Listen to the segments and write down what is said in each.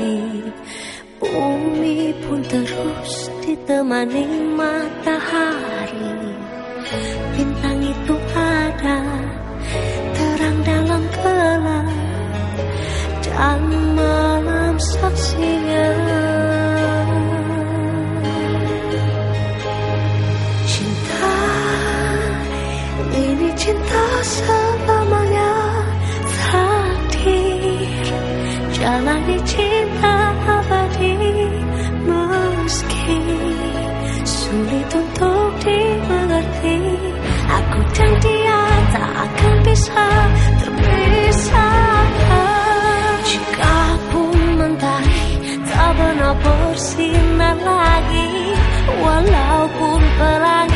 api Bumi pun terus ditemani matahari. Bintang itu ada terang dalam gelap Dan malam saksinya. Cinta, ini cinta selamanya jalani cinta abadi Meski sulit untuk dimengerti Aku dan dia tak akan bisa terpisahkan. Jika pun mentari tak pernah bersinar lagi Walaupun pelangi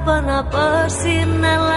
Jika pun